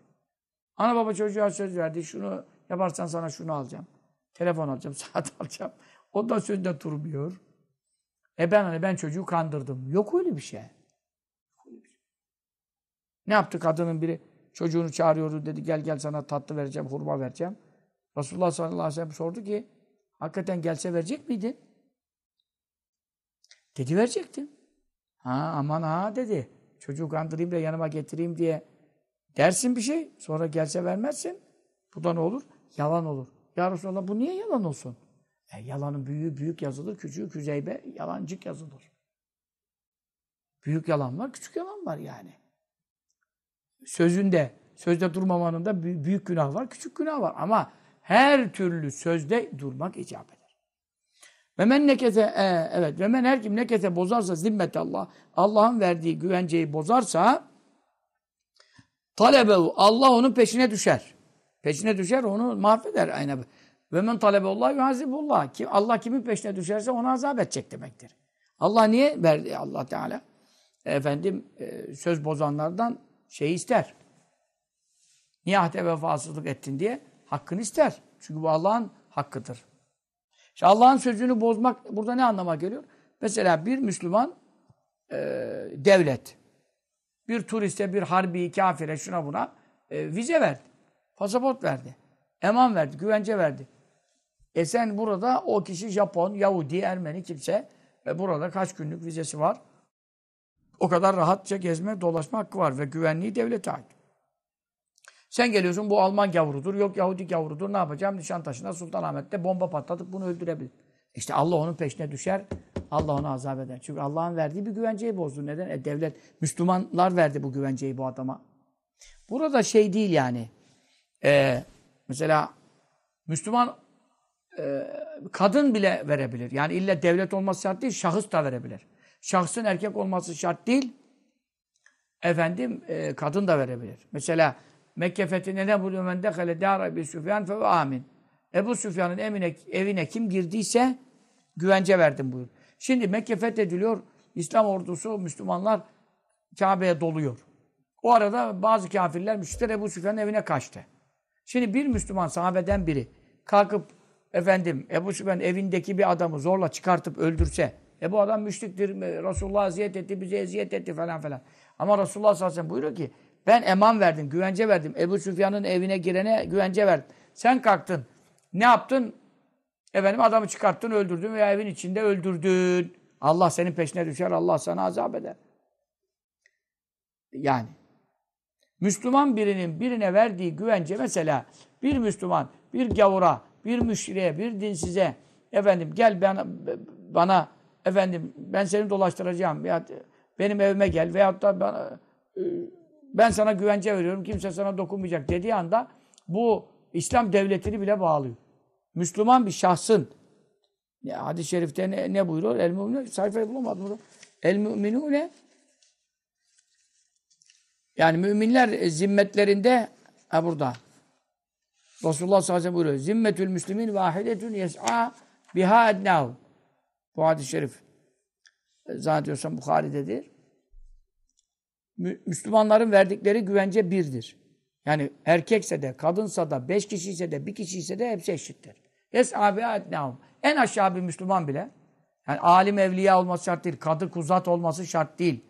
Ana baba çocuğa söz verdi şunu yaparsan sana şunu alacağım. Telefon alacağım, saat alacağım. O da sözde durmuyor. E ben hani ben çocuğu kandırdım. Yok öyle bir şey. Ne yaptı kadının biri? Çocuğunu çağırıyordu dedi gel gel sana tatlı vereceğim, hurma vereceğim. Resulullah sallallahu aleyhi ve sellem sordu ki hakikaten gelse verecek miydin? Dedi verecektim. Ha aman ha dedi. Çocuğu kandırayım da yanıma getireyim diye dersin bir şey. Sonra gelse vermezsin. Bu da ne olur? Yalan olur. Ya Resulallah bu niye yalan olsun? E, yalanın büyüğü büyük yazılır, küçüğü küzeybe yalancık yazılır. Büyük yalan var, küçük yalan var yani. Sözünde, sözde durmamanın da büyük günah var, küçük günah var. Ama her türlü sözde durmak icap eder. Ve men nekete, e, evet, ve men her kim nekete bozarsa zimmet Allah, Allah'ın verdiği güvenceyi bozarsa talebehu, Allah onun peşine düşer. Peşine düşer, onu mahveder. Aynen. Ve men talebullah yuhazibullah. Kim, Allah kimin peşine düşerse onu azap edecek demektir. Allah niye verdi Allah Teala? Efendim e, söz bozanlardan şey ister. Niye ahde vefasızlık ettin diye hakkını ister. Çünkü bu Allah'ın hakkıdır. İşte Allah'ın sözünü bozmak burada ne anlama geliyor? Mesela bir Müslüman e, devlet Bir turiste, bir harbi, kafire, şuna buna e, vize verdi. Pasaport verdi. Eman verdi, güvence verdi. E sen burada o kişi Japon, Yahudi, Ermeni kimse ve burada kaç günlük vizesi var? O kadar rahatça gezme, dolaşma hakkı var ve güvenliği devlete ait. Sen geliyorsun bu Alman gavurudur, yok Yahudi gavurudur. Ne yapacağım? Nişantaşı'nda Sultanahmet'te bomba patlatıp bunu öldürebilir. İşte Allah onun peşine düşer. Allah onu azap eder. Çünkü Allah'ın verdiği bir güvenceyi bozdu. Neden? E devlet, Müslümanlar verdi bu güvenceyi bu adama. Burada şey değil yani. Ee, mesela Müslüman e, kadın bile verebilir. Yani illa devlet olması şart değil, şahıs da verebilir. Şahsın erkek olması şart değil. Efendim e, kadın da verebilir. Mesela Mekke fethinde ne buluyor men dekale dâre Ebu Süfyan fe amin. Ebu Süfyan'ın evine, evine kim girdiyse güvence verdim buyur. Şimdi Mekke fethediliyor. İslam ordusu, Müslümanlar Kabe'ye doluyor. O arada bazı kafirler, müşrikler Ebu Süfyan'ın evine kaçtı. Şimdi bir Müslüman sahabeden biri kalkıp efendim Ebu Süfyan evindeki bir adamı zorla çıkartıp öldürse e bu adam müşriktir, Resulullah eziyet etti, bize eziyet etti falan falan. Ama Resulullah sallallahu aleyhi ve sellem buyuruyor ki ben eman verdim, güvence verdim. Ebu Süfyan'ın evine girene güvence verdim. Sen kalktın. Ne yaptın? Efendim adamı çıkarttın, öldürdün veya evin içinde öldürdün. Allah senin peşine düşer, Allah sana azap eder. Yani Müslüman birinin birine verdiği güvence mesela bir Müslüman bir gavura, bir müşriye, bir dinsize efendim gel bana, bana efendim ben seni dolaştıracağım veya benim evime gel veyahut da bana, ben sana güvence veriyorum kimse sana dokunmayacak dediği anda bu İslam devletini bile bağlıyor. Müslüman bir şahsın hadis-i şerifte ne, ne buyuruyor? El müminune sayfayı bulamadım burada. El müminune yani müminler zimmetlerinde ha burada. Resulullah sallallahu aleyhi ve sellem buyuruyor. Zimmetül müslimin vahidetun yes'a biha ednahu. Bu hadis-i şerif. Zannediyorsam Bukhari'dedir. Müslümanların verdikleri güvence birdir. Yani erkekse de, kadınsa da, beş kişiyse de, bir kişiyse de hepsi eşittir. Yes'a biha ednahu. En aşağı bir Müslüman bile, yani alim evliya olması şart değil, kadı kuzat olması şart değil.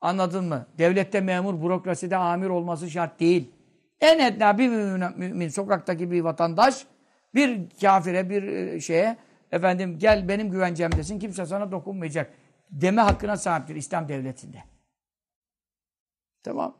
Anladın mı? Devlette memur, bürokraside amir olması şart değil. En etna bir mümin, mümin, sokaktaki bir vatandaş bir kafire, bir şeye efendim gel benim güvencemdesin, kimse sana dokunmayacak deme hakkına sahiptir İslam devletinde. Tamam.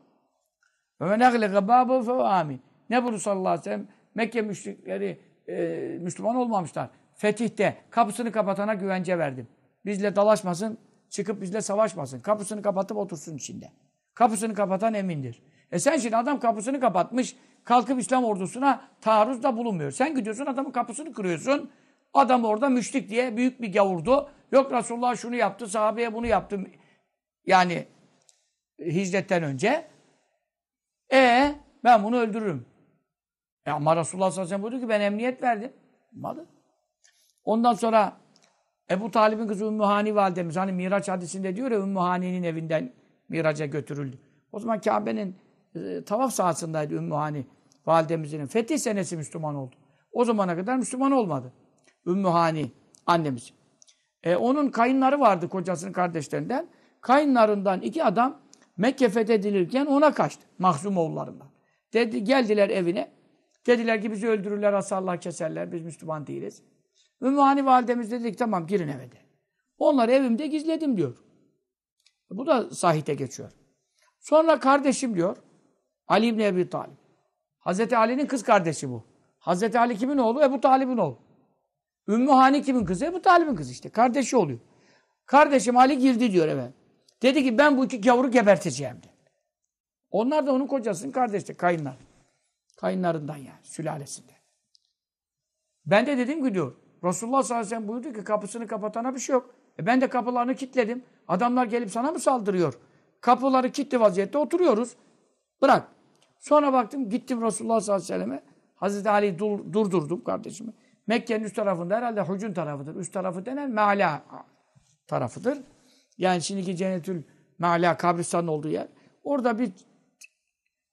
Ve men ahleke bâbu fe. Ne buyurdu sallallahu aleyhi ve sellem? Mekke müşrikleri e, Müslüman olmamışlar. Fetihte kapısını kapatana güvence verdim. Bizle dalaşmasın, çıkıp bizle savaşmasın. Kapısını kapatıp otursun içinde. Kapısını kapatan emindir. E sen şimdi adam kapısını kapatmış, kalkıp İslam ordusuna taarruzda bulunmuyor. Sen gidiyorsun adamın kapısını kırıyorsun. Adam orada müşrik diye büyük bir gavurdu. Yok Resulullah şunu yaptı, sahabeye bunu yaptı. Yani hicretten önce. E ben bunu öldürürüm. E ama Resulullah sallallahu aleyhi ve sellem buyurdu ki ben emniyet verdim. Olmadı. Ondan sonra Ebu Talib'in kızı Ümmü Hani validemiz hani Miraç hadisinde diyor ya Ümmü Hani'nin evinden Miraç'a götürüldü. O zaman Kabe'nin e, tavaf sahasındaydı Ümmü Hani validemizin. Fetih senesi Müslüman oldu. O zamana kadar Müslüman olmadı. Ümmü Hani annemiz. E, onun kayınları vardı kocasının kardeşlerinden. Kayınlarından iki adam Mekke fethedilirken ona kaçtı. Mahzum oğullarından. Dedi, geldiler evine. Dediler ki bizi öldürürler, asarlar, keserler. Biz Müslüman değiliz. Ümmü Hani validemiz dedik tamam girin eve de. Onları evimde gizledim diyor. Bu da sahite geçiyor. Sonra kardeşim diyor. Ali İbni Ebi Talib. Hazreti Ali'nin kız kardeşi bu. Hazreti Ali kimin oğlu? Ebu Talib'in oğlu. Ümmü Hani kimin kızı? Ebu Talib'in kızı işte. Kardeşi oluyor. Kardeşim Ali girdi diyor eve. Dedi ki ben bu iki gavuru geberteceğim dedi. Onlar da onun kocasının kardeşi, kayınlar. Kayınlarından yani, sülalesinde. Ben de dedim ki diyor, Resulullah sallallahu aleyhi ve sellem buyurdu ki kapısını kapatana bir şey yok. E ben de kapılarını kilitledim. Adamlar gelip sana mı saldırıyor? Kapıları kilitli vaziyette oturuyoruz. Bırak. Sonra baktım gittim Resulullah sallallahu aleyhi ve selleme. Hazreti Ali'yi dur, durdurdum kardeşimi. Mekke'nin üst tarafında herhalde Hucun tarafıdır. Üst tarafı denen Meala tarafıdır. Yani şimdiki Cennetül Meala kabristanın olduğu yer. Orada bir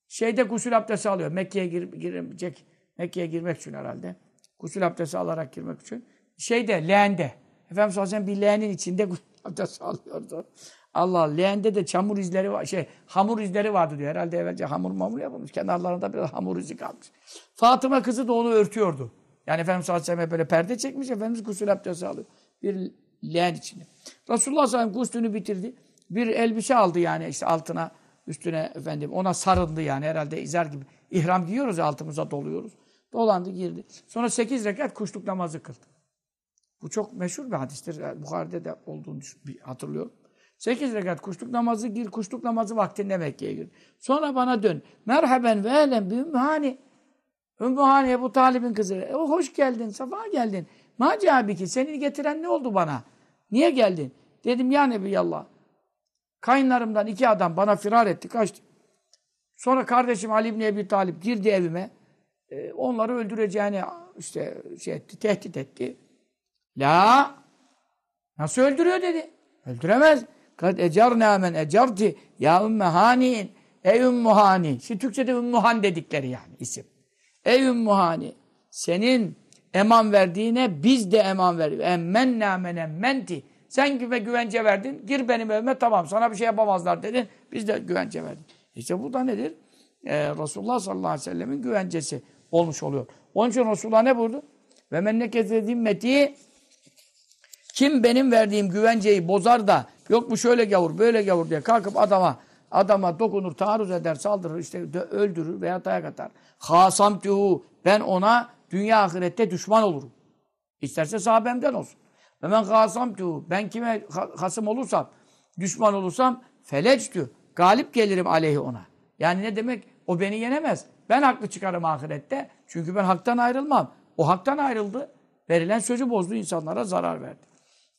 şeyde gusül abdesti alıyor. Mekke'ye gir, girecek. Mekke'ye girmek için herhalde. Gusül abdesti alarak girmek için. Şeyde, leğende. Efendimiz sallallahu bir leğenin içinde gusül abdesti alıyordu. Allah leğende de çamur izleri var, şey hamur izleri vardı diyor. Herhalde evvelce hamur mamur yapılmış. Kenarlarında biraz hamur izi kalmış. Fatıma kızı da onu örtüyordu. Yani Efendimiz sallallahu böyle perde çekmiş. Efendimiz gusül abdesti alıyor. Bir leğen içinde. Resulullah sallallahu aleyhi guslünü bitirdi. Bir elbise aldı yani işte altına üstüne efendim ona sarıldı yani herhalde izar gibi. İhram giyiyoruz altımıza doluyoruz. Dolandı girdi. Sonra sekiz rekat kuşluk namazı kıldı. Bu çok meşhur bir hadistir. Bukhari'de de olduğunu hatırlıyorum. Sekiz rekat kuşluk namazı gir, kuşluk namazı vaktinde Mekke'ye gir. Sonra bana dön. Merhaben ve elen bi Ümmühani. Ümmühani Ebu Talib'in kızı. E, hoş geldin, safa geldin. Ma ki seni getiren ne oldu bana? Niye geldin? Dedim ya Nebiyallah. Kayınlarımdan iki adam bana firar etti, kaçtı. Sonra kardeşim Ali İbni Ebi Talip girdi evime. E, onları öldüreceğini işte şey etti, tehdit etti. La nasıl öldürüyor dedi. Öldüremez. Kad ecarna men ecarti ya ümme hanin. Ey ümmü hani. Şimdi Türkçe'de ümmü dedikleri yani isim. Ey ümmü. Senin eman verdiğine biz de eman veriyoruz. Emmenna men emmenti. Sen gibi güvence verdin. Gir benim evime tamam sana bir şey yapamazlar dedin. Biz de güvence verdik. İşte bu da nedir? Ee, Resulullah sallallahu aleyhi ve sellemin güvencesi olmuş oluyor. Onun için Resulullah ne buyurdu? Ve mennekeze zimmeti kim benim verdiğim güvenceyi bozar da yok bu şöyle gavur böyle gavur diye kalkıp adama adama dokunur, taarruz eder, saldırır, işte öldürür veya dayak atar. Hasamtuhu ben ona dünya ahirette düşman olurum. İsterse sahabemden olsun. Ve men hasamtuhu ben kime hasım olursam, düşman olursam felectü galip gelirim aleyhi ona. Yani ne demek? O beni yenemez. Ben haklı çıkarım ahirette. Çünkü ben haktan ayrılmam. O haktan ayrıldı. Verilen sözü bozdu insanlara zarar verdi.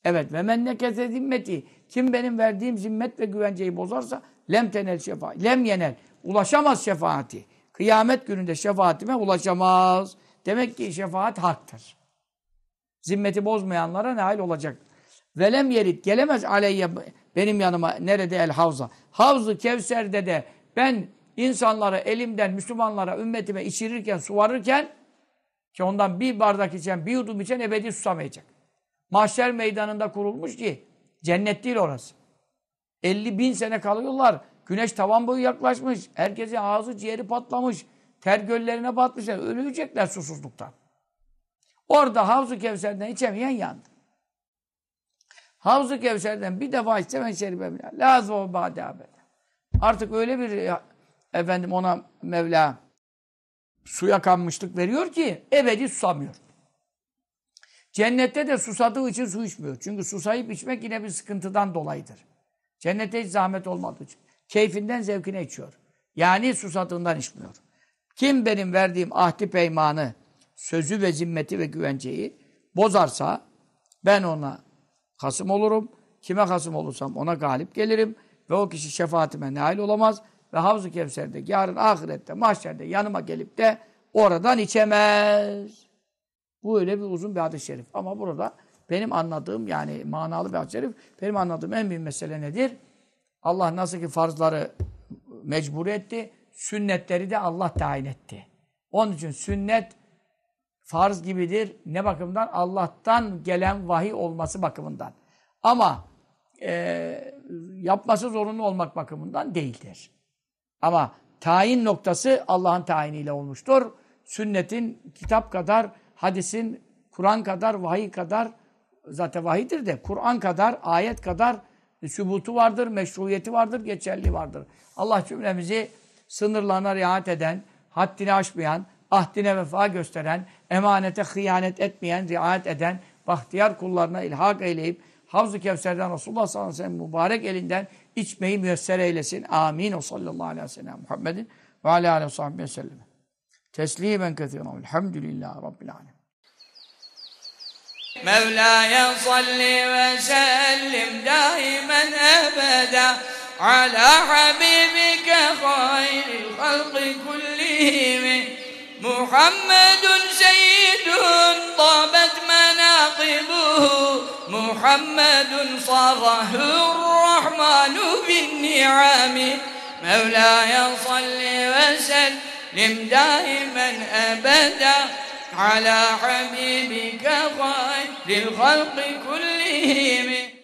Evet ve men nekete zimmeti. Kim benim verdiğim zimmet ve güvenceyi bozarsa lem tenel şefaat. Lem yenel. Ulaşamaz şefaati. Kıyamet gününde şefaatime ulaşamaz. Demek ki şefaat haktır. Zimmeti bozmayanlara nail olacak. Velem yerit gelemez aleyye benim yanıma nerede el havza. Havzı Kevser'de de ben insanlara elimden Müslümanlara ümmetime içirirken suvarırken ki ondan bir bardak içen bir yudum içen ebedi susamayacak. Mahşer meydanında kurulmuş ki cennet değil orası. 50 bin sene kalıyorlar. Güneş tavan boyu yaklaşmış. Herkesin ağzı ciğeri patlamış. Ter göllerine batmışlar. Ölecekler susuzluktan. Orada Havzu Kevser'den içemeyen yandı. Havzu Kevser'den bir defa içse ben şeribe bile. Lazım o bade Artık öyle bir efendim ona Mevla suya kanmışlık veriyor ki ebedi susamıyor. Cennette de susadığı için su içmiyor. Çünkü susayıp içmek yine bir sıkıntıdan dolayıdır. Cennette hiç zahmet olmadığı için. Keyfinden zevkine içiyor. Yani susadığından içmiyor. Kim benim verdiğim ahdi peymanı, sözü ve zimmeti ve güvenceyi bozarsa ben ona hasım olurum. Kime hasım olursam ona galip gelirim. Ve o kişi şefaatime nail olamaz. Ve Havzu Kevser'de yarın ahirette, mahşerde yanıma gelip de oradan içemez. Bu öyle bir uzun bir hadis-i şerif. Ama burada benim anladığım yani manalı bir hadis-i şerif. Benim anladığım en büyük mesele nedir? Allah nasıl ki farzları mecbur etti, sünnetleri de Allah tayin etti. Onun için sünnet farz gibidir. Ne bakımdan? Allah'tan gelen vahiy olması bakımından. Ama e, yapması zorunlu olmak bakımından değildir. Ama tayin noktası Allah'ın tayiniyle olmuştur. Sünnetin kitap kadar hadisin Kur'an kadar, vahiy kadar zaten vahidir de Kur'an kadar, ayet kadar sübutu vardır, meşruiyeti vardır, geçerli vardır. Allah cümlemizi sınırlarına riayet eden, haddini aşmayan, ahdine vefa gösteren, emanete hıyanet etmeyen, riayet eden, bahtiyar kullarına ilhak eyleyip, Havz-ı Kevser'den Resulullah sallallahu aleyhi ve sellem mübarek elinden içmeyi müyesser eylesin. Amin. O sallallahu aleyhi ve sellem Muhammedin ve aleyhi ve sellem. Teslimen kethiren. Elhamdülillahi Rabbil alemin. مولاي صل وسلم دائما أبدا على حبيبك خير الخلق كلهم محمد سيد طابت مناقبه. محمد صاغه الرحمن بالنعم. مولاي صل وسلم دائما أبدا على حبيبك خير الخلق كلهم.